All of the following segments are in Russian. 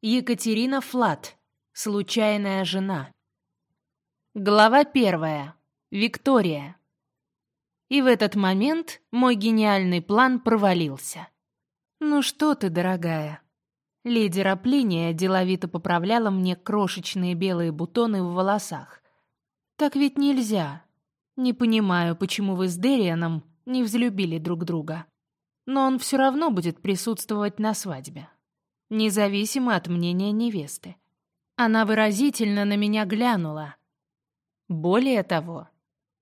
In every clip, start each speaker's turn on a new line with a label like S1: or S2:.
S1: Екатерина Флат. Случайная жена. Глава первая. Виктория. И в этот момент мой гениальный план провалился. «Ну что ты, дорогая?» Леди Раплиния деловито поправляла мне крошечные белые бутоны в волосах. «Так ведь нельзя. Не понимаю, почему вы с Дерианом не взлюбили друг друга. Но он все равно будет присутствовать на свадьбе» независимо от мнения невесты. Она выразительно на меня глянула. Более того,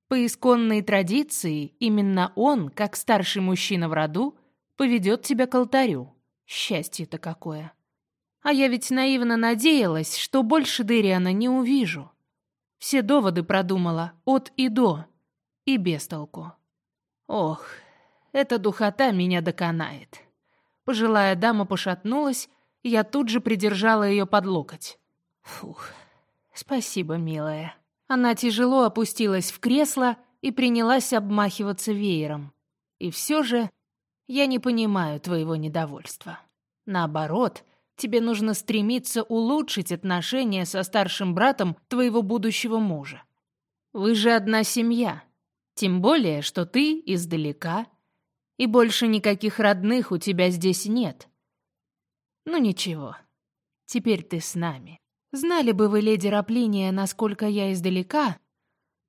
S1: по исконной традиции, именно он, как старший мужчина в роду, поведет тебя к алтарю. Счастье-то какое. А я ведь наивно надеялась, что больше Дериана не увижу. Все доводы продумала от и до, и без толку. Ох, эта духота меня доконает. Пожилая дама пошатнулась я тут же придержала ее под локоть. Фух, спасибо, милая. Она тяжело опустилась в кресло и принялась обмахиваться веером. И все же я не понимаю твоего недовольства. Наоборот, тебе нужно стремиться улучшить отношения со старшим братом твоего будущего мужа. Вы же одна семья. Тем более, что ты издалека, и больше никаких родных у тебя здесь нет. Ну ничего, теперь ты с нами. Знали бы вы, леди Раплиния, насколько я издалека,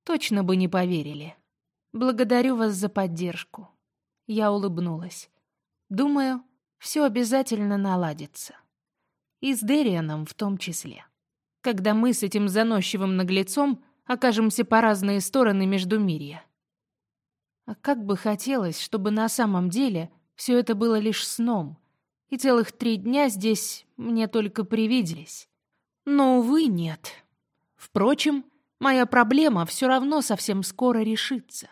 S1: точно бы не поверили. Благодарю вас за поддержку. Я улыбнулась. Думаю, все обязательно наладится. И с Дерианом в том числе. Когда мы с этим заносчивым наглецом окажемся по разные стороны между мирья. А как бы хотелось, чтобы на самом деле все это было лишь сном — и целых три дня здесь мне только привиделись. Но, увы, нет. Впрочем, моя проблема все равно совсем скоро решится.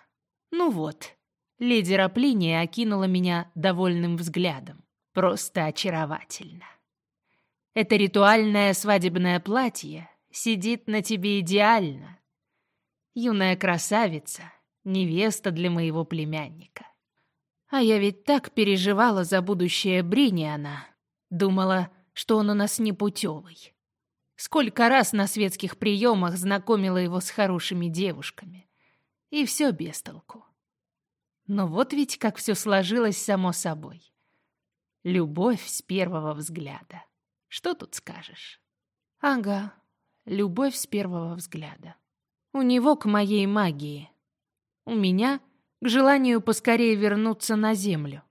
S1: Ну вот, леди Раплиния окинула меня довольным взглядом. Просто очаровательно. Это ритуальное свадебное платье сидит на тебе идеально. Юная красавица, невеста для моего племянника. А я ведь так переживала за будущее Бриниана. Думала, что он у нас непутевый. Сколько раз на светских приемах знакомила его с хорошими девушками. И все без толку. Но вот ведь как все сложилось само собой. Любовь с первого взгляда. Что тут скажешь? Ага, любовь с первого взгляда. У него к моей магии. У меня — к желанию поскорее вернуться на Землю.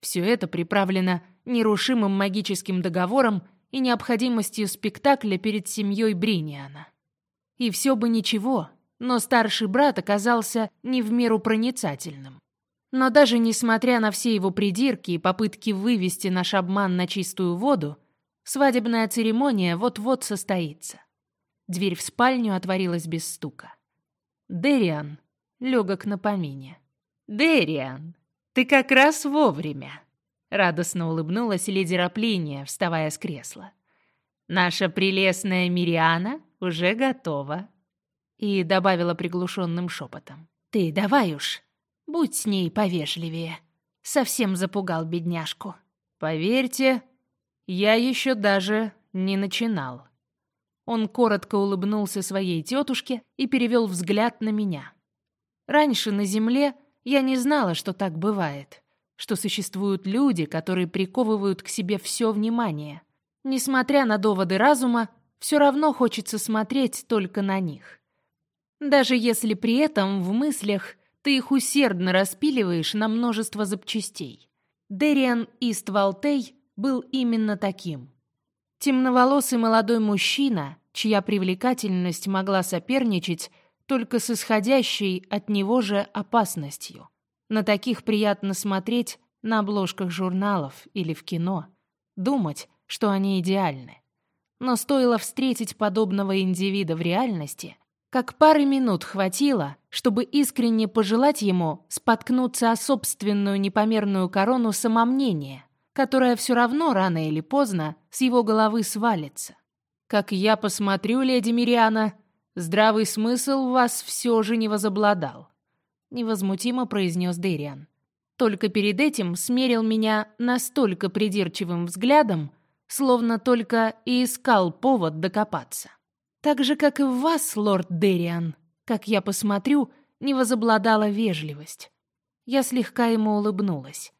S1: Все это приправлено нерушимым магическим договором и необходимостью спектакля перед семьей Бриниана. И все бы ничего, но старший брат оказался не в меру проницательным. Но даже несмотря на все его придирки и попытки вывести наш обман на чистую воду, свадебная церемония вот-вот состоится. Дверь в спальню отворилась без стука. Дериан, легок на помине. «Дериан, ты как раз вовремя!» Радостно улыбнулась леди Раплиния, вставая с кресла. «Наша прелестная Мириана уже готова!» И добавила приглушенным шепотом. «Ты давай уж, будь с ней повежливее!» Совсем запугал бедняжку. «Поверьте, я еще даже не начинал». Он коротко улыбнулся своей тетушке и перевел взгляд на меня. Раньше на Земле я не знала, что так бывает, что существуют люди, которые приковывают к себе все внимание. Несмотря на доводы разума, все равно хочется смотреть только на них. Даже если при этом в мыслях ты их усердно распиливаешь на множество запчастей. Дериан Иствалтей был именно таким. Темноволосый молодой мужчина, чья привлекательность могла соперничать только с исходящей от него же опасностью. На таких приятно смотреть на обложках журналов или в кино, думать, что они идеальны. Но стоило встретить подобного индивида в реальности, как пары минут хватило, чтобы искренне пожелать ему споткнуться о собственную непомерную корону самомнения, которая все равно рано или поздно с его головы свалится. Как я посмотрю, леди Мириана, Здравый смысл в вас все же не возобладал», — невозмутимо произнес Дэриан. Только перед этим смерил меня настолько придирчивым взглядом, словно только и искал повод докопаться. Так же, как и в вас, лорд Дериан, как я посмотрю, не возобладала вежливость. Я слегка ему улыбнулась.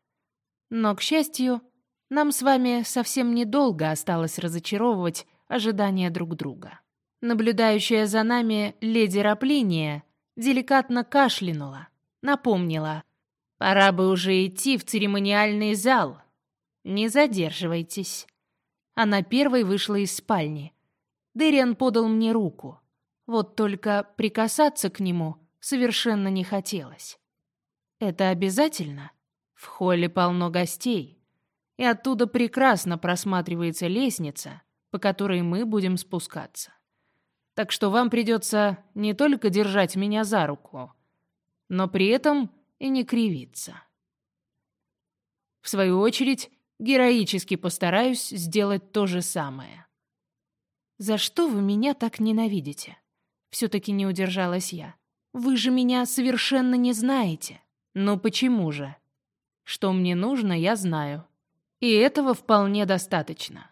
S1: Но, к счастью, нам с вами совсем недолго осталось разочаровывать ожидания друг друга. Наблюдающая за нами леди Раплиния деликатно кашлянула, напомнила. «Пора бы уже идти в церемониальный зал. Не задерживайтесь». Она первой вышла из спальни. Дэриан подал мне руку. Вот только прикасаться к нему совершенно не хотелось. «Это обязательно?» В холле полно гостей, и оттуда прекрасно просматривается лестница, по которой мы будем спускаться. Так что вам придется не только держать меня за руку, но при этом и не кривиться. В свою очередь, героически постараюсь сделать то же самое. «За что вы меня так ненавидите?» Все-таки не удержалась я. «Вы же меня совершенно не знаете». «Ну почему же?» «Что мне нужно, я знаю. И этого вполне достаточно».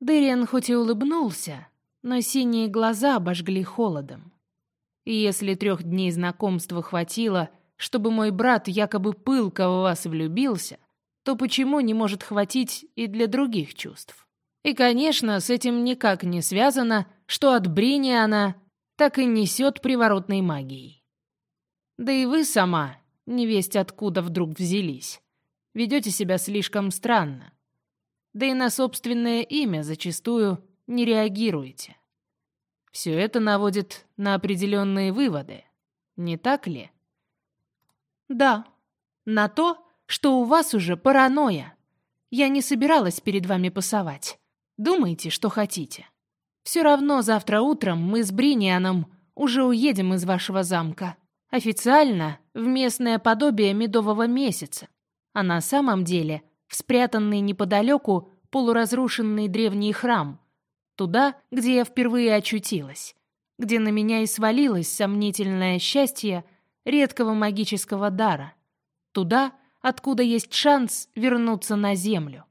S1: Дэриан хоть и улыбнулся, но синие глаза обожгли холодом. И если трех дней знакомства хватило, чтобы мой брат якобы пылко в вас влюбился, то почему не может хватить и для других чувств? И, конечно, с этим никак не связано, что от Брини она так и несет приворотной магией. Да и вы сама, невесть откуда вдруг взялись, ведете себя слишком странно. Да и на собственное имя зачастую не реагируете. Все это наводит на определенные выводы, не так ли? Да, на то, что у вас уже паранойя. Я не собиралась перед вами пасовать. Думайте, что хотите. Все равно завтра утром мы с Бринианом уже уедем из вашего замка. Официально в местное подобие медового месяца, а на самом деле в спрятанный неподалеку полуразрушенный древний храм, Туда, где я впервые очутилась. Где на меня и свалилось сомнительное счастье редкого магического дара. Туда, откуда есть шанс вернуться на землю.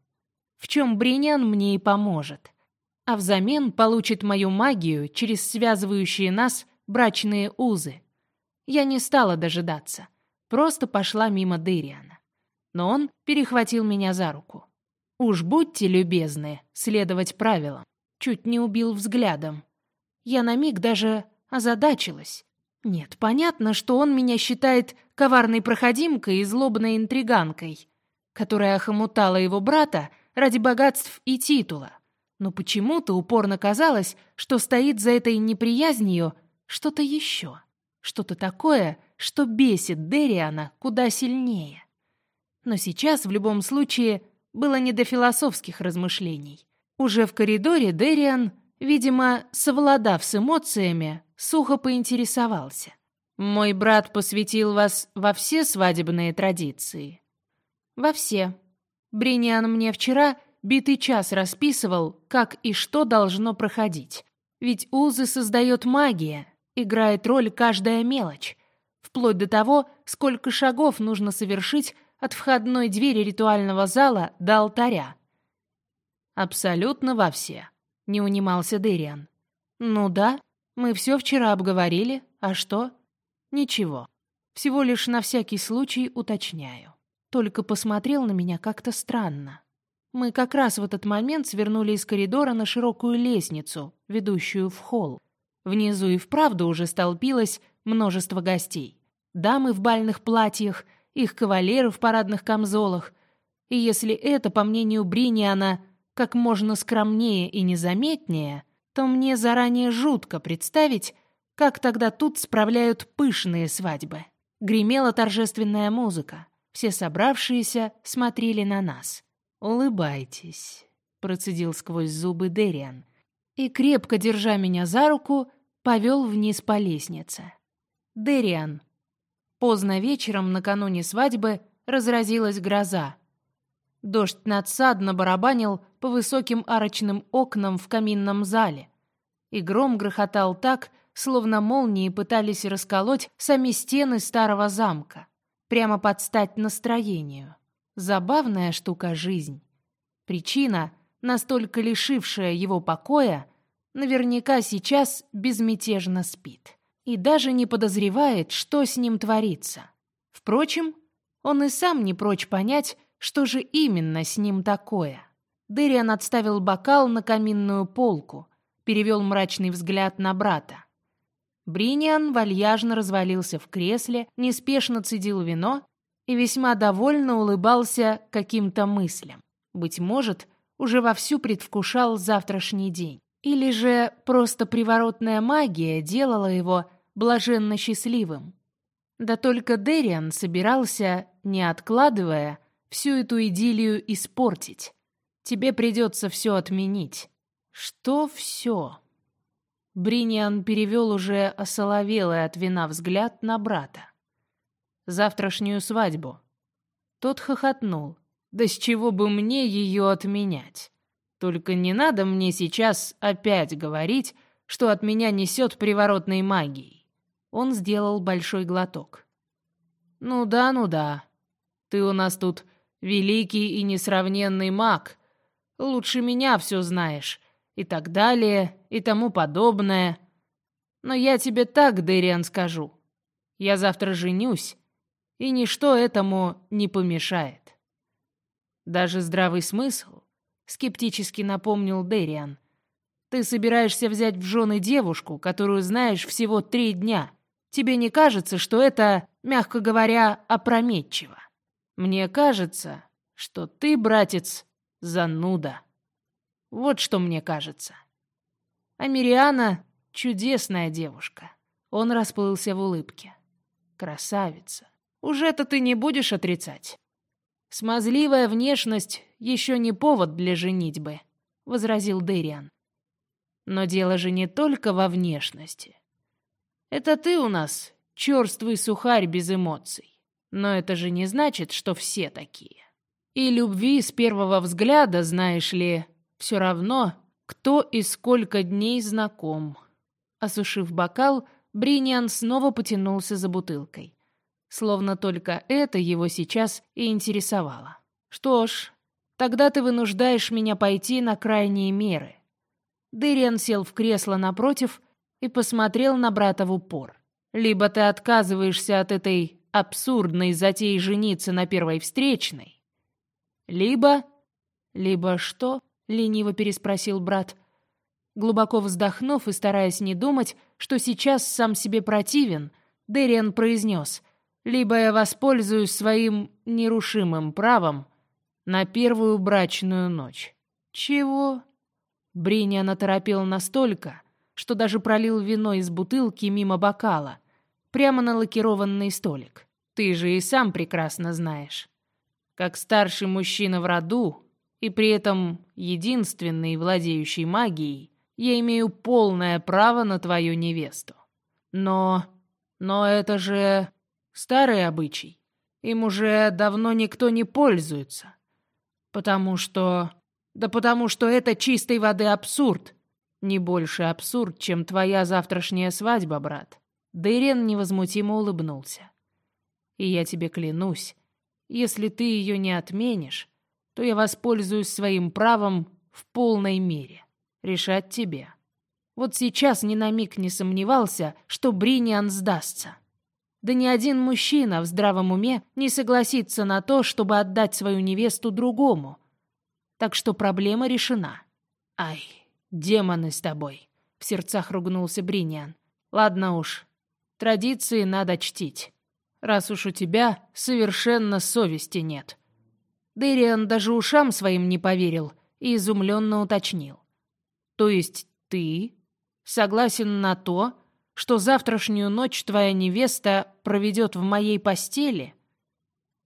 S1: В чем Бринян мне и поможет. А взамен получит мою магию через связывающие нас брачные узы. Я не стала дожидаться. Просто пошла мимо Дыриана. Но он перехватил меня за руку. Уж будьте любезны следовать правилам чуть не убил взглядом. Я на миг даже озадачилась. Нет, понятно, что он меня считает коварной проходимкой и злобной интриганкой, которая охомутала его брата ради богатств и титула. Но почему-то упорно казалось, что стоит за этой неприязнью что-то еще. Что-то такое, что бесит Дериана куда сильнее. Но сейчас, в любом случае, было не до философских размышлений. Уже в коридоре Дериан, видимо, совладав с эмоциями, сухо поинтересовался. «Мой брат посвятил вас во все свадебные традиции?» «Во все. Бриниан мне вчера битый час расписывал, как и что должно проходить. Ведь узы создает магия, играет роль каждая мелочь, вплоть до того, сколько шагов нужно совершить от входной двери ритуального зала до алтаря. «Абсолютно во все», — не унимался Дэриан. «Ну да, мы все вчера обговорили. А что?» «Ничего. Всего лишь на всякий случай уточняю. Только посмотрел на меня как-то странно. Мы как раз в этот момент свернули из коридора на широкую лестницу, ведущую в холл. Внизу и вправду уже столпилось множество гостей. Дамы в бальных платьях, их кавалеры в парадных камзолах. И если это, по мнению Бриниана, как можно скромнее и незаметнее, то мне заранее жутко представить, как тогда тут справляют пышные свадьбы. Гремела торжественная музыка. Все собравшиеся смотрели на нас. «Улыбайтесь», — процедил сквозь зубы Дериан. И, крепко держа меня за руку, повел вниз по лестнице. «Дериан». Поздно вечером, накануне свадьбы, разразилась гроза. Дождь надсадно барабанил по высоким арочным окнам в каминном зале. И гром грохотал так, словно молнии пытались расколоть сами стены старого замка, прямо под стать настроению. Забавная штука жизнь. Причина настолько лишившая его покоя, наверняка сейчас безмятежно спит и даже не подозревает, что с ним творится. Впрочем, он и сам не прочь понять, что же именно с ним такое. Дэриан отставил бокал на каминную полку, перевел мрачный взгляд на брата. Бриниан вальяжно развалился в кресле, неспешно цедил вино и весьма довольно улыбался каким-то мыслям. Быть может, уже вовсю предвкушал завтрашний день. Или же просто приворотная магия делала его блаженно счастливым. Да только Дериан собирался, не откладывая, всю эту идиллию испортить. Тебе придется все отменить. Что все? Бриниан перевел уже осоловелый от вина взгляд на брата. «Завтрашнюю свадьбу». Тот хохотнул. «Да с чего бы мне ее отменять? Только не надо мне сейчас опять говорить, что от меня несет приворотной магией». Он сделал большой глоток. «Ну да, ну да. Ты у нас тут великий и несравненный маг. Лучше меня все знаешь и так далее, и тому подобное. Но я тебе так, Дэриан, скажу. Я завтра женюсь, и ничто этому не помешает. Даже здравый смысл, скептически напомнил Дэриан. Ты собираешься взять в жены девушку, которую знаешь всего три дня. Тебе не кажется, что это, мягко говоря, опрометчиво? Мне кажется, что ты, братец, зануда. Вот что мне кажется. А Мириана — чудесная девушка. Он расплылся в улыбке. Красавица. Уже-то ты не будешь отрицать. Смазливая внешность еще не повод для женитьбы, возразил Дэриан. Но дело же не только во внешности. Это ты у нас черствый сухарь без эмоций. Но это же не значит, что все такие. И любви с первого взгляда, знаешь ли, все равно, кто и сколько дней знаком. Осушив бокал, Бриниан снова потянулся за бутылкой. Словно только это его сейчас и интересовало. «Что ж, тогда ты вынуждаешь меня пойти на крайние меры». Дэриан сел в кресло напротив и посмотрел на брата в упор. «Либо ты отказываешься от этой абсурдной затеи жениться на первой встречной, либо... Либо что?» лениво переспросил брат. Глубоко вздохнув и стараясь не думать, что сейчас сам себе противен, Дэриан произнес, «Либо я воспользуюсь своим нерушимым правом на первую брачную ночь». «Чего?» Бриниан оторопел настолько, что даже пролил вино из бутылки мимо бокала, прямо на лакированный столик. «Ты же и сам прекрасно знаешь. Как старший мужчина в роду, и при этом единственный, владеющий магией, я имею полное право на твою невесту. Но... но это же старый обычай. Им уже давно никто не пользуется. Потому что... Да потому что это чистой воды абсурд. Не больше абсурд, чем твоя завтрашняя свадьба, брат. Дырен невозмутимо улыбнулся. И я тебе клянусь, если ты ее не отменишь, то я воспользуюсь своим правом в полной мере. Решать тебе. Вот сейчас ни на миг не сомневался, что Бриниан сдастся. Да ни один мужчина в здравом уме не согласится на то, чтобы отдать свою невесту другому. Так что проблема решена. Ай, демоны с тобой, в сердцах ругнулся Бриниан. Ладно уж, традиции надо чтить, раз уж у тебя совершенно совести нет. Дэриан даже ушам своим не поверил и изумленно уточнил. «То есть ты согласен на то, что завтрашнюю ночь твоя невеста проведет в моей постели?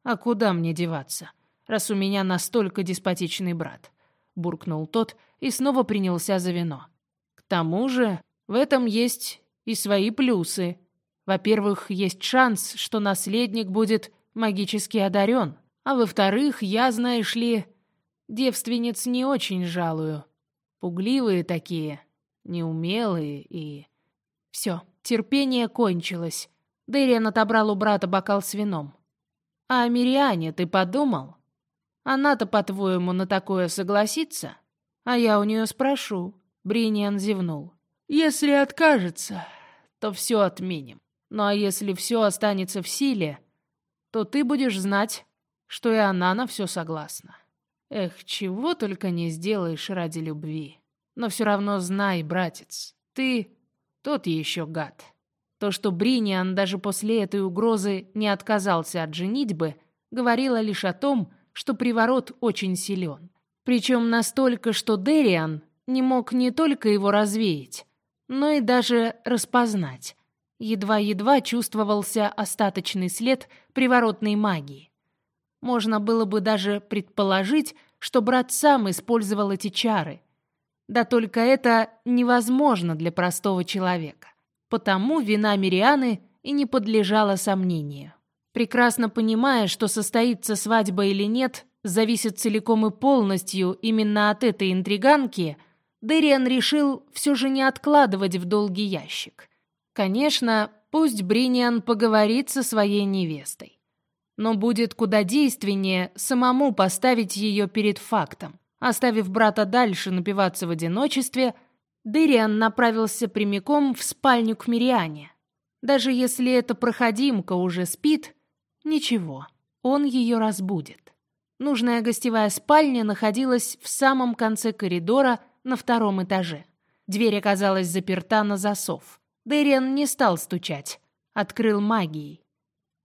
S1: А куда мне деваться, раз у меня настолько деспотичный брат?» буркнул тот и снова принялся за вино. «К тому же в этом есть и свои плюсы. Во-первых, есть шанс, что наследник будет магически одарен. А во-вторых, я, знаешь ли, девственниц не очень жалую. Пугливые такие, неумелые и... Все, терпение кончилось. Дэриан отобрал у брата бокал с вином. «А о Мириане ты подумал? Она-то, по-твоему, на такое согласится? А я у нее спрошу. Бриниан зевнул. Если откажется, то все отменим. Ну а если все останется в силе, то ты будешь знать, что и она на все согласна. Эх, чего только не сделаешь ради любви. Но все равно знай, братец, ты тот еще гад. То, что Бриниан даже после этой угрозы не отказался от женитьбы, говорило лишь о том, что приворот очень силен. Причем настолько, что Дериан не мог не только его развеять, но и даже распознать. Едва-едва чувствовался остаточный след приворотной магии. Можно было бы даже предположить, что брат сам использовал эти чары. Да только это невозможно для простого человека. Потому вина Мирианы и не подлежала сомнению. Прекрасно понимая, что состоится свадьба или нет, зависит целиком и полностью именно от этой интриганки, Дэриан решил все же не откладывать в долгий ящик. Конечно, пусть Бриниан поговорит со своей невестой. Но будет куда действеннее самому поставить ее перед фактом. Оставив брата дальше напиваться в одиночестве, Дэриан направился прямиком в спальню к Мириане. Даже если эта проходимка уже спит, ничего, он ее разбудит. Нужная гостевая спальня находилась в самом конце коридора на втором этаже. Дверь оказалась заперта на засов. Дэриан не стал стучать, открыл магией.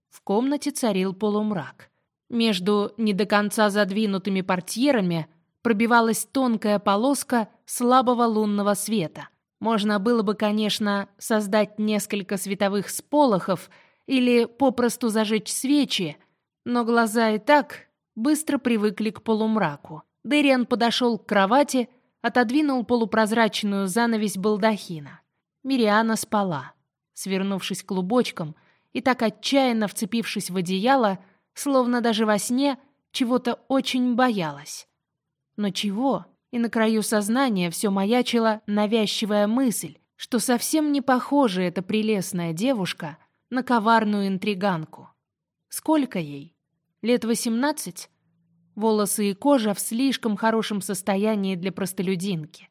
S1: В комнате царил полумрак. Между не до конца задвинутыми портьерами пробивалась тонкая полоска слабого лунного света. Можно было бы, конечно, создать несколько световых сполохов или попросту зажечь свечи, но глаза и так быстро привыкли к полумраку. Дэриан подошел к кровати, отодвинул полупрозрачную занавесь балдахина. Мириана спала, свернувшись клубочком и так отчаянно вцепившись в одеяло, словно даже во сне чего-то очень боялась. Но чего? И на краю сознания все маячила навязчивая мысль, что совсем не похожа эта прелестная девушка на коварную интриганку. Сколько ей? Лет восемнадцать? Волосы и кожа в слишком хорошем состоянии для простолюдинки.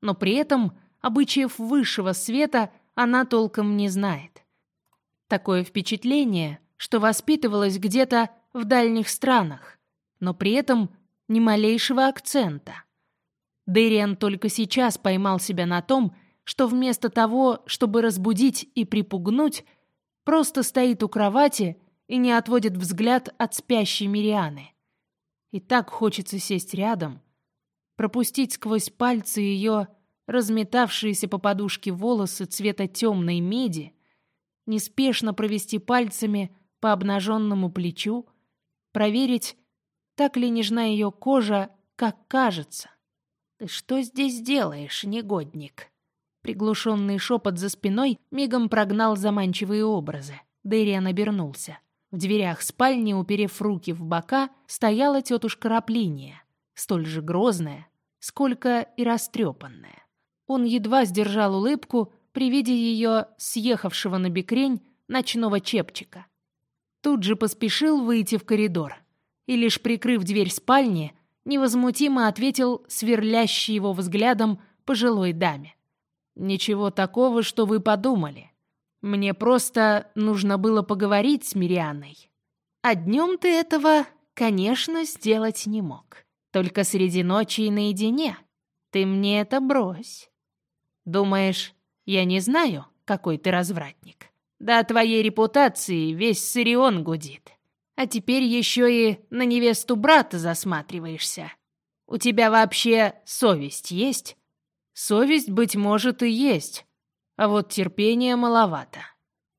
S1: Но при этом обычаев высшего света она толком не знает. Такое впечатление, что воспитывалась где-то в дальних странах, но при этом ни малейшего акцента. Дэриан только сейчас поймал себя на том, что вместо того, чтобы разбудить и припугнуть, просто стоит у кровати и не отводит взгляд от спящей Мирианы. И так хочется сесть рядом, пропустить сквозь пальцы ее разметавшиеся по подушке волосы цвета темной меди, неспешно провести пальцами по обнаженному плечу, проверить, так ли нежна ее кожа, как кажется. «Ты что здесь делаешь, негодник?» Приглушенный шепот за спиной мигом прогнал заманчивые образы. Дэриан обернулся. В дверях спальни, уперев руки в бока, стояла тетушка Раплиния, столь же грозная, сколько и растрепанная. Он едва сдержал улыбку при виде ее съехавшего на бекрень ночного чепчика. Тут же поспешил выйти в коридор и, лишь прикрыв дверь спальни, невозмутимо ответил сверлящий его взглядом пожилой даме. «Ничего такого, что вы подумали. Мне просто нужно было поговорить с Мирианой. А днем ты этого, конечно, сделать не мог. Только среди ночи и наедине. Ты мне это брось. Думаешь, я не знаю, какой ты развратник? Да твоей репутации весь Сирион гудит. А теперь еще и на невесту брата засматриваешься. У тебя вообще совесть есть? Совесть, быть может, и есть, а вот терпения маловато.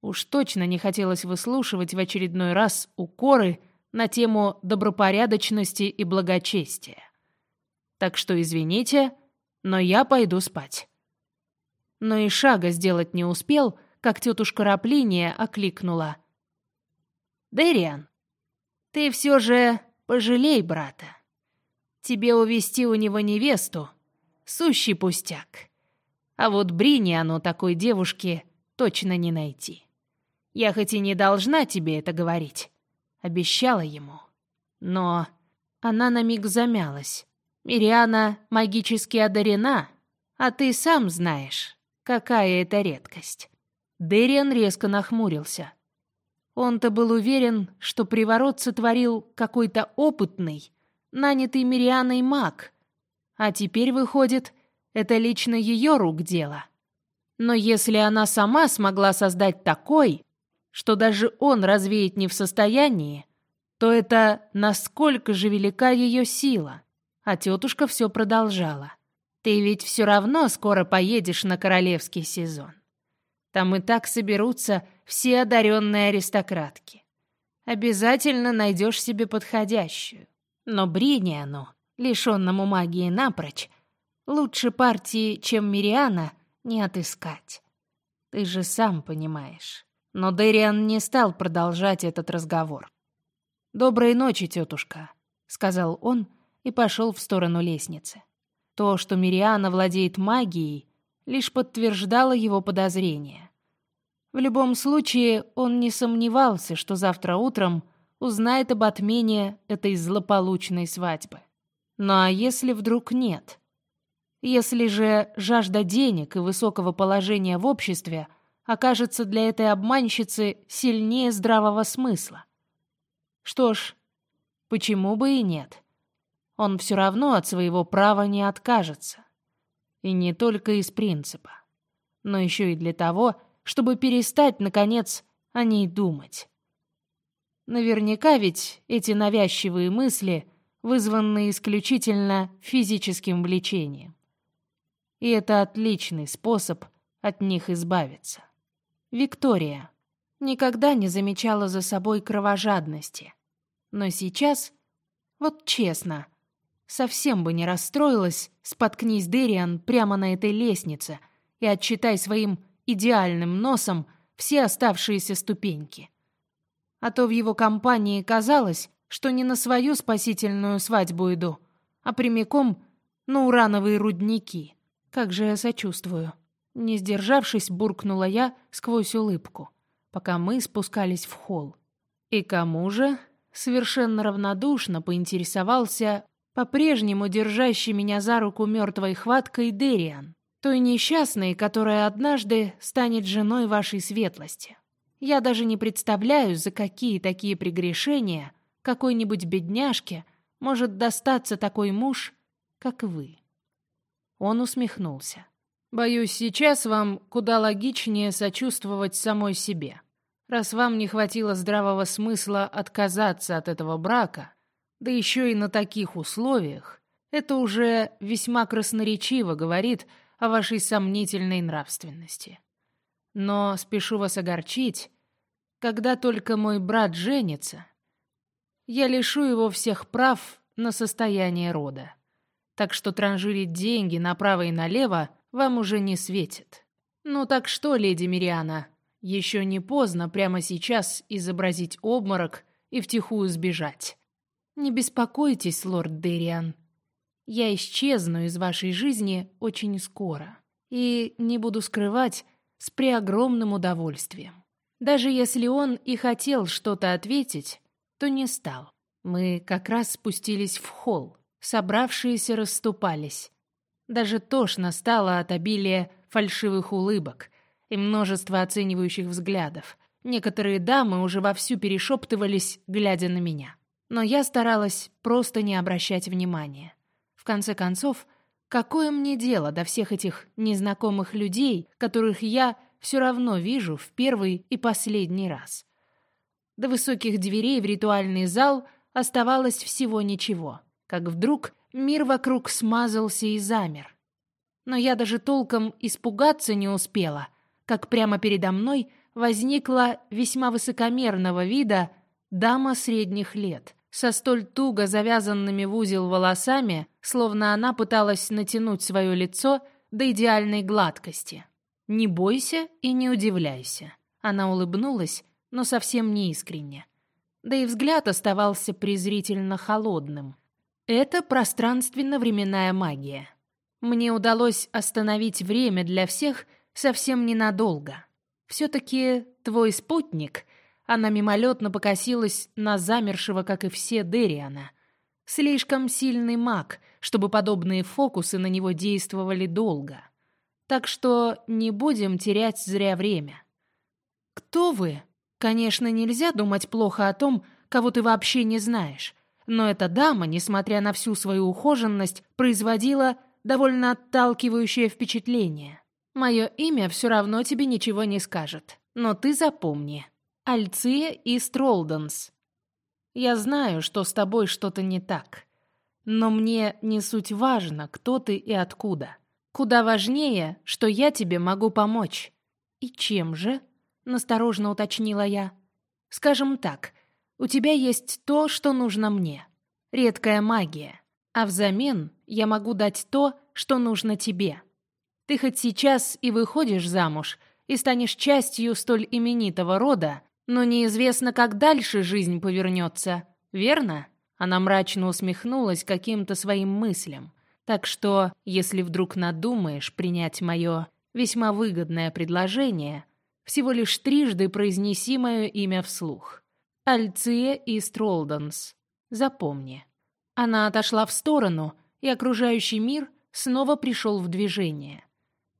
S1: Уж точно не хотелось выслушивать в очередной раз укоры на тему добропорядочности и благочестия. Так что извините, но я пойду спать. Но и шага сделать не успел, как тетушка Раплиния окликнула. «Дэриан, ты все же пожалей брата. Тебе увести у него невесту — сущий пустяк. А вот Брини оно такой девушки точно не найти. Я хоть и не должна тебе это говорить, обещала ему. Но она на миг замялась, Мириана магически одарена, а ты сам знаешь, какая это редкость». Дэриан резко нахмурился. Он-то был уверен, что приворот сотворил какой-то опытный, нанятый Мирианой маг. А теперь, выходит, это лично ее рук дело. Но если она сама смогла создать такой, что даже он развеять не в состоянии, то это насколько же велика ее сила. А тетушка все продолжала. Ты ведь все равно скоро поедешь на королевский сезон. Там и так соберутся все одаренные аристократки. Обязательно найдешь себе подходящую. Но Бриниану, лишенному магии напрочь, лучше партии, чем Мириана, не отыскать. Ты же сам понимаешь. Но Дэриан не стал продолжать этот разговор. «Доброй ночи, тетушка», — сказал он и пошел в сторону лестницы. То, что Мириана владеет магией, лишь подтверждало его подозрения. В любом случае, он не сомневался, что завтра утром узнает об отмене этой злополучной свадьбы. Ну а если вдруг нет? Если же жажда денег и высокого положения в обществе окажется для этой обманщицы сильнее здравого смысла? Что ж, почему бы и нет? Он все равно от своего права не откажется. И не только из принципа, но еще и для того, чтобы перестать, наконец, о ней думать. Наверняка ведь эти навязчивые мысли вызваны исключительно физическим влечением. И это отличный способ от них избавиться. Виктория никогда не замечала за собой кровожадности. Но сейчас, вот честно, совсем бы не расстроилась, споткнись Дериан прямо на этой лестнице и отчитай своим идеальным носом все оставшиеся ступеньки. А то в его компании казалось, что не на свою спасительную свадьбу иду, а прямиком на урановые рудники. Как же я сочувствую. Не сдержавшись, буркнула я сквозь улыбку, пока мы спускались в холл. И кому же? Совершенно равнодушно поинтересовался по-прежнему держащий меня за руку мертвой хваткой Дериан, той несчастной, которая однажды станет женой вашей светлости. Я даже не представляю, за какие такие прегрешения какой-нибудь бедняжке может достаться такой муж, как вы. Он усмехнулся. Боюсь, сейчас вам куда логичнее сочувствовать самой себе. Раз вам не хватило здравого смысла отказаться от этого брака, да еще и на таких условиях, это уже весьма красноречиво говорит о вашей сомнительной нравственности. Но спешу вас огорчить, когда только мой брат женится, я лишу его всех прав на состояние рода. Так что транжирить деньги направо и налево вам уже не светит. Ну так что, леди Мириана, еще не поздно прямо сейчас изобразить обморок и втихую сбежать. Не беспокойтесь, лорд Дериан. Я исчезну из вашей жизни очень скоро. И не буду скрывать, с преогромным удовольствием. Даже если он и хотел что-то ответить, то не стал. Мы как раз спустились в холл. Собравшиеся расступались. Даже тошно стало от обилия фальшивых улыбок и множества оценивающих взглядов. Некоторые дамы уже вовсю перешептывались, глядя на меня. Но я старалась просто не обращать внимания. В конце концов, какое мне дело до всех этих незнакомых людей, которых я все равно вижу в первый и последний раз. До высоких дверей в ритуальный зал оставалось всего ничего, как вдруг мир вокруг смазался и замер. Но я даже толком испугаться не успела, как прямо передо мной возникла весьма высокомерного вида дама средних лет, со столь туго завязанными в узел волосами, словно она пыталась натянуть свое лицо до идеальной гладкости. «Не бойся и не удивляйся». Она улыбнулась, но совсем не искренне. Да и взгляд оставался презрительно холодным. Это пространственно-временная магия. Мне удалось остановить время для всех совсем ненадолго. Все-таки твой спутник, она мимолетно покосилась на замершего, как и все, Дериана, Слишком сильный маг, чтобы подобные фокусы на него действовали долго. Так что не будем терять зря время. Кто вы? Конечно, нельзя думать плохо о том, кого ты вообще не знаешь. Но эта дама, несмотря на всю свою ухоженность, производила довольно отталкивающее впечатление. Мое имя все равно тебе ничего не скажет. Но ты запомни. Альция и Стролденс. Я знаю, что с тобой что-то не так. Но мне не суть важно, кто ты и откуда. Куда важнее, что я тебе могу помочь. И чем же? Насторожно уточнила я. Скажем так, у тебя есть то, что нужно мне. Редкая магия. А взамен я могу дать то, что нужно тебе. Ты хоть сейчас и выходишь замуж, и станешь частью столь именитого рода, но неизвестно, как дальше жизнь повернется, верно?» Она мрачно усмехнулась каким-то своим мыслям. «Так что, если вдруг надумаешь принять мое весьма выгодное предложение, всего лишь трижды произнеси мое имя вслух. Альция и Стролденс. Запомни». Она отошла в сторону, и окружающий мир снова пришел в движение.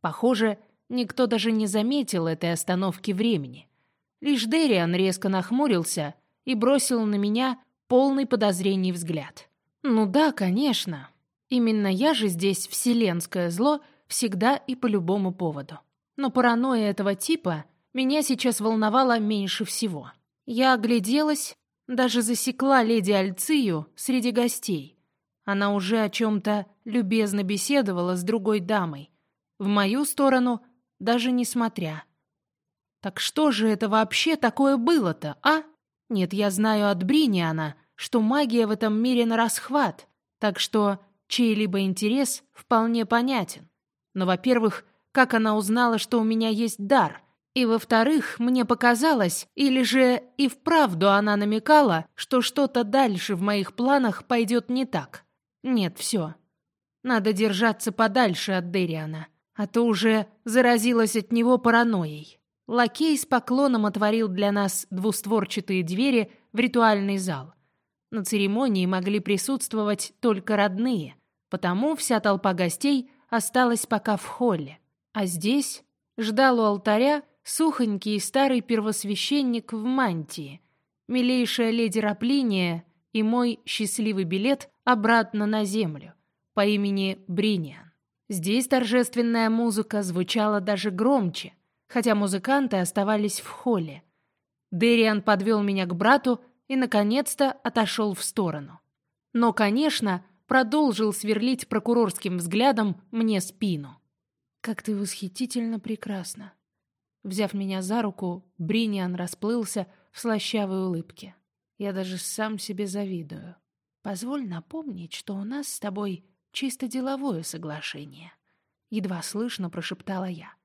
S1: Похоже, никто даже не заметил этой остановки времени. Лишь Дериан резко нахмурился и бросил на меня полный подозрений взгляд. «Ну да, конечно. Именно я же здесь вселенское зло всегда и по любому поводу. Но паранойя этого типа меня сейчас волновала меньше всего. Я огляделась, даже засекла леди Альцию среди гостей. Она уже о чем-то любезно беседовала с другой дамой. В мою сторону даже не смотря. Так что же это вообще такое было-то, а? Нет, я знаю от Бриниана, что магия в этом мире на расхват, так что чей-либо интерес вполне понятен. Но, во-первых, как она узнала, что у меня есть дар? И, во-вторых, мне показалось, или же и вправду она намекала, что что-то дальше в моих планах пойдет не так. Нет, все. Надо держаться подальше от Дериана, а то уже заразилась от него паранойей. Лакей с поклоном отворил для нас двустворчатые двери в ритуальный зал. На церемонии могли присутствовать только родные, потому вся толпа гостей осталась пока в холле. А здесь ждал у алтаря сухонький старый первосвященник в мантии, милейшая леди Раплиния и мой счастливый билет обратно на землю по имени Бриниан. Здесь торжественная музыка звучала даже громче, хотя музыканты оставались в холле. Дэриан подвел меня к брату и, наконец-то, отошел в сторону. Но, конечно, продолжил сверлить прокурорским взглядом мне спину. «Как ты восхитительно прекрасна!» Взяв меня за руку, Бриниан расплылся в слащавой улыбке. «Я даже сам себе завидую. Позволь напомнить, что у нас с тобой чисто деловое соглашение». Едва слышно прошептала я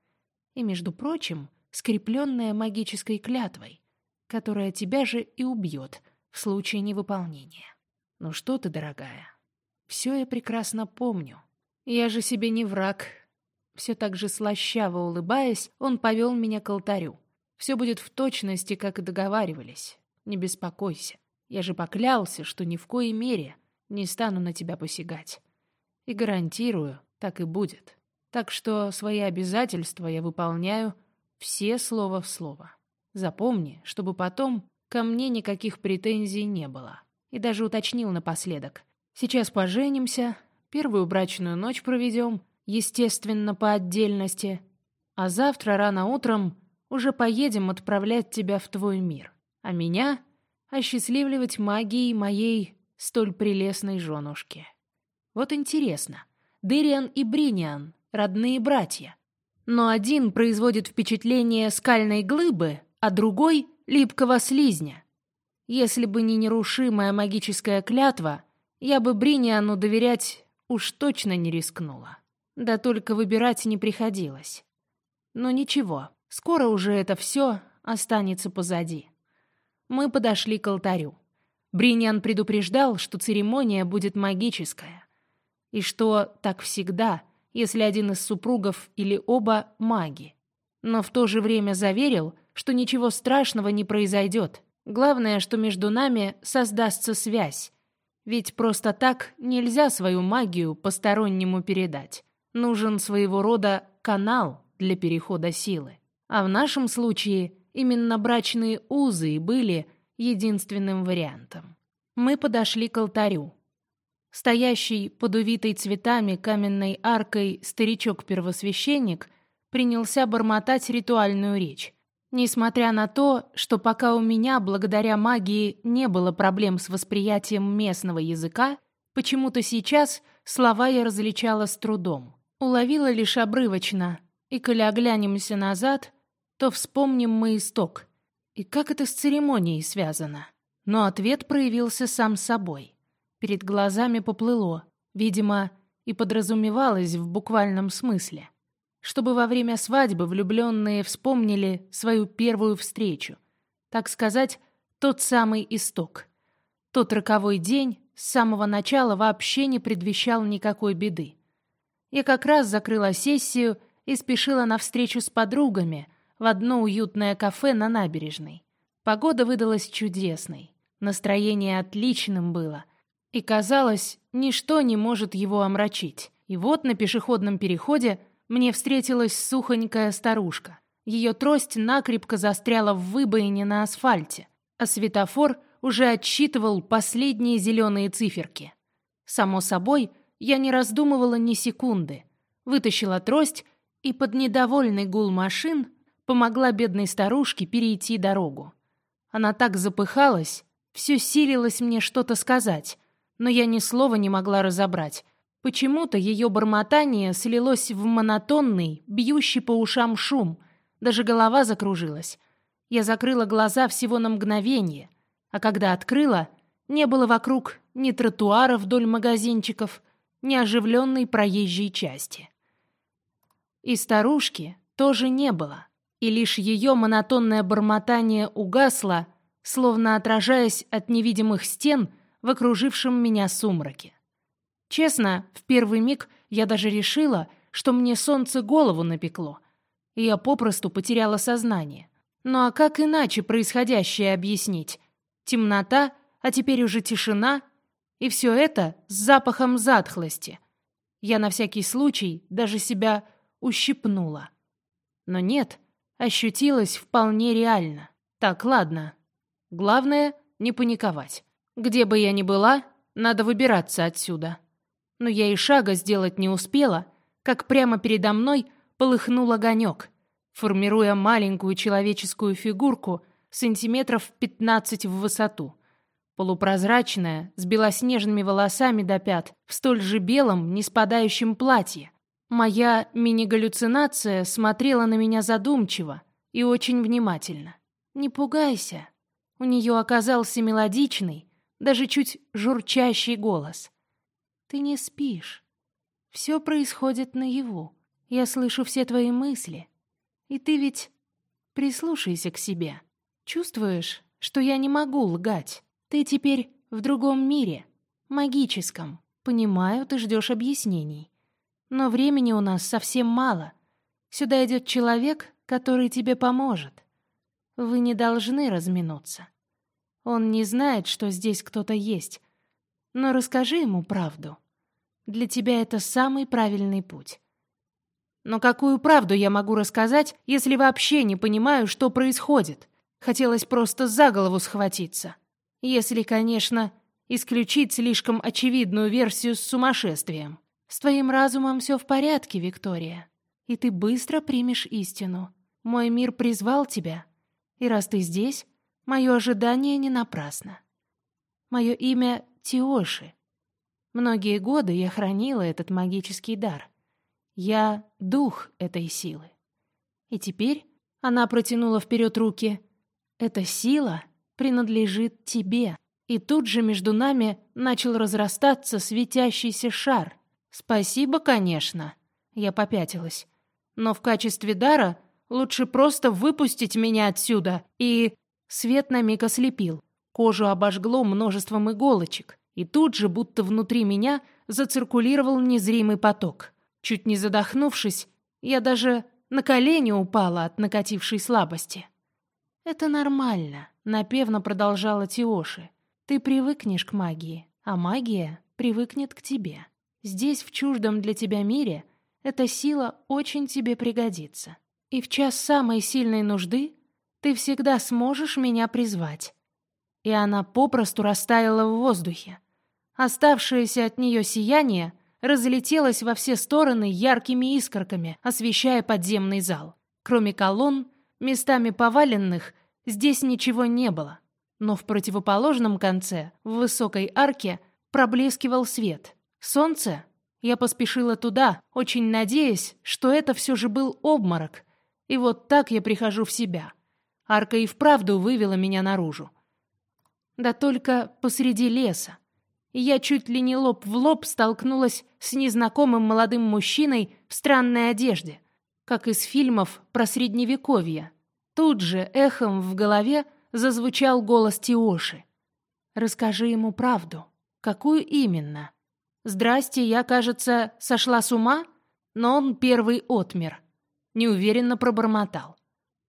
S1: и, между прочим, скрепленная магической клятвой, которая тебя же и убьет в случае невыполнения. Ну что ты, дорогая, все я прекрасно помню. Я же себе не враг. Все так же слащаво улыбаясь, он повел меня к алтарю. Все будет в точности, как и договаривались. Не беспокойся. Я же поклялся, что ни в коей мере не стану на тебя посягать. И гарантирую, так и будет. Так что свои обязательства я выполняю все слово в слово. Запомни, чтобы потом ко мне никаких претензий не было. И даже уточнил напоследок. Сейчас поженимся, первую брачную ночь проведем, естественно, по отдельности, а завтра рано утром уже поедем отправлять тебя в твой мир, а меня осчастливливать магией моей столь прелестной женушки. Вот интересно, Дыриан и Бриниан родные братья. Но один производит впечатление скальной глыбы, а другой — липкого слизня. Если бы не нерушимая магическая клятва, я бы Бриниану доверять уж точно не рискнула. Да только выбирать не приходилось. Но ничего, скоро уже это все останется позади. Мы подошли к алтарю. Бриниан предупреждал, что церемония будет магическая. И что так всегда — если один из супругов или оба маги. Но в то же время заверил, что ничего страшного не произойдет. Главное, что между нами создастся связь. Ведь просто так нельзя свою магию постороннему передать. Нужен своего рода канал для перехода силы. А в нашем случае именно брачные узы и были единственным вариантом. Мы подошли к алтарю. Стоящий под увитой цветами каменной аркой старичок-первосвященник принялся бормотать ритуальную речь. Несмотря на то, что пока у меня, благодаря магии, не было проблем с восприятием местного языка, почему-то сейчас слова я различала с трудом. Уловила лишь обрывочно, и коли оглянемся назад, то вспомним мы исток. И как это с церемонией связано? Но ответ проявился сам собой. Перед глазами поплыло, видимо, и подразумевалось в буквальном смысле чтобы во время свадьбы влюбленные вспомнили свою первую встречу. Так сказать, тот самый исток. Тот роковой день с самого начала вообще не предвещал никакой беды. Я как раз закрыла сессию и спешила на встречу с подругами в одно уютное кафе на набережной. Погода выдалась чудесной, настроение отличным было, и казалось, ничто не может его омрачить. И вот на пешеходном переходе мне встретилась сухонькая старушка. Ее трость накрепко застряла в выбоине на асфальте, а светофор уже отсчитывал последние зеленые циферки. Само собой, я не раздумывала ни секунды. Вытащила трость и под недовольный гул машин помогла бедной старушке перейти дорогу. Она так запыхалась, все силилась мне что-то сказать, но я ни слова не могла разобрать, Почему-то ее бормотание слилось в монотонный, бьющий по ушам шум. Даже голова закружилась. Я закрыла глаза всего на мгновение, а когда открыла, не было вокруг ни тротуара вдоль магазинчиков, ни оживленной проезжей части. И старушки тоже не было, и лишь ее монотонное бормотание угасло, словно отражаясь от невидимых стен в окружившем меня сумраке. Честно, в первый миг я даже решила, что мне солнце голову напекло, и я попросту потеряла сознание. Ну а как иначе происходящее объяснить? Темнота, а теперь уже тишина, и все это с запахом затхлости. Я на всякий случай даже себя ущипнула. Но нет, ощутилось вполне реально. Так, ладно. Главное — не паниковать. Где бы я ни была, надо выбираться отсюда но я и шага сделать не успела, как прямо передо мной полыхнул огонек, формируя маленькую человеческую фигурку сантиметров 15 в высоту. Полупрозрачная, с белоснежными волосами до пят, в столь же белом, не спадающем платье. Моя мини-галлюцинация смотрела на меня задумчиво и очень внимательно. «Не пугайся». У нее оказался мелодичный, даже чуть журчащий голос. Ты не спишь. Все происходит наяву. Я слышу все твои мысли. И ты ведь... Прислушайся к себе. Чувствуешь, что я не могу лгать? Ты теперь в другом мире, магическом. Понимаю, ты ждешь объяснений. Но времени у нас совсем мало. Сюда идет человек, который тебе поможет. Вы не должны разминуться. Он не знает, что здесь кто-то есть, но расскажи ему правду. Для тебя это самый правильный путь. Но какую правду я могу рассказать, если вообще не понимаю, что происходит? Хотелось просто за голову схватиться. Если, конечно, исключить слишком очевидную версию с сумасшествием. С твоим разумом все в порядке, Виктория. И ты быстро примешь истину. Мой мир призвал тебя. И раз ты здесь, мое ожидание не напрасно. Мое имя Тиоши. Многие годы я хранила этот магический дар. Я — дух этой силы. И теперь она протянула вперед руки. Эта сила принадлежит тебе. И тут же между нами начал разрастаться светящийся шар. Спасибо, конечно. Я попятилась. Но в качестве дара лучше просто выпустить меня отсюда. И свет на миг ослепил. Кожу обожгло множеством иголочек, и тут же, будто внутри меня, зациркулировал незримый поток. Чуть не задохнувшись, я даже на колени упала от накатившей слабости. «Это нормально», — напевно продолжала Тиоши. «Ты привыкнешь к магии, а магия привыкнет к тебе. Здесь, в чуждом для тебя мире, эта сила очень тебе пригодится. И в час самой сильной нужды ты всегда сможешь меня призвать». И она попросту растаяла в воздухе. Оставшееся от нее сияние разлетелось во все стороны яркими искорками, освещая подземный зал. Кроме колонн, местами поваленных, здесь ничего не было. Но в противоположном конце, в высокой арке, проблескивал свет. Солнце? Я поспешила туда, очень надеясь, что это все же был обморок. И вот так я прихожу в себя. Арка и вправду вывела меня наружу. Да только посреди леса. Я чуть ли не лоб в лоб столкнулась с незнакомым молодым мужчиной в странной одежде как из фильмов про средневековье. Тут же эхом в голове зазвучал голос Тиоши. «Расскажи ему правду. Какую именно?» «Здрасте, я, кажется, сошла с ума?» Но он первый отмер. Неуверенно пробормотал.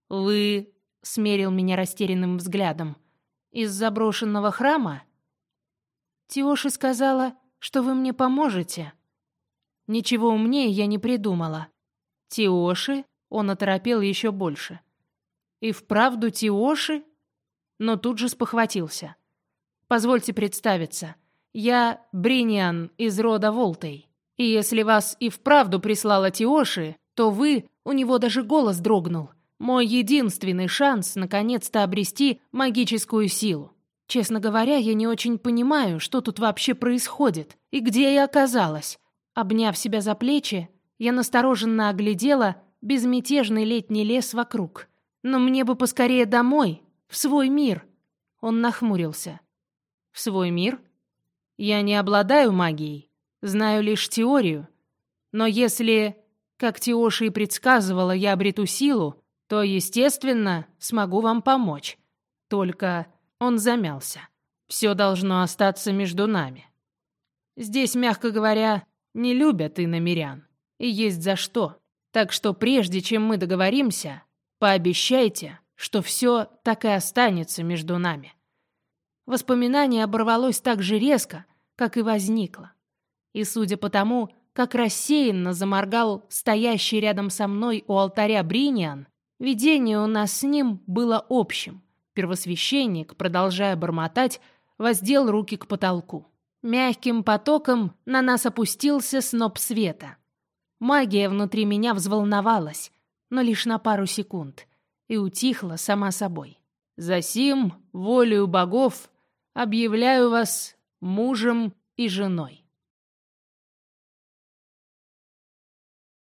S1: «Вы...» — смерил меня растерянным взглядом. «Из заброшенного храма?» Тиоши сказала, что вы мне поможете. Ничего умнее я не придумала. Тиоши? Он оторопел еще больше. И вправду Тиоши? Но тут же спохватился. Позвольте представиться. Я Бриниан из рода Волтей. И если вас и вправду прислала Тиоши, то вы, у него даже голос дрогнул, мой единственный шанс наконец-то обрести магическую силу. Честно говоря, я не очень понимаю, что тут вообще происходит и где я оказалась. Обняв себя за плечи, я настороженно оглядела безмятежный летний лес вокруг. Но мне бы поскорее домой, в свой мир. Он нахмурился. В свой мир? Я не обладаю магией, знаю лишь теорию. Но если, как Теоши и предсказывала, я обрету силу, то, естественно, смогу вам помочь. Только он замялся. Все должно остаться между нами. Здесь, мягко говоря, не любят иномерян и есть за что. Так что прежде чем мы договоримся, пообещайте, что все так и останется между нами. Воспоминание оборвалось так же резко, как и возникло. И судя по тому, как рассеянно заморгал стоящий рядом со мной у алтаря Бриниан, видение у нас с ним было общим. Первосвященник, продолжая бормотать, воздел руки к потолку. Мягким потоком на нас опустился сноп света. Магия внутри меня взволновалась, но лишь на пару секунд, и утихла сама собой. Засим, волею богов, объявляю вас мужем и женой.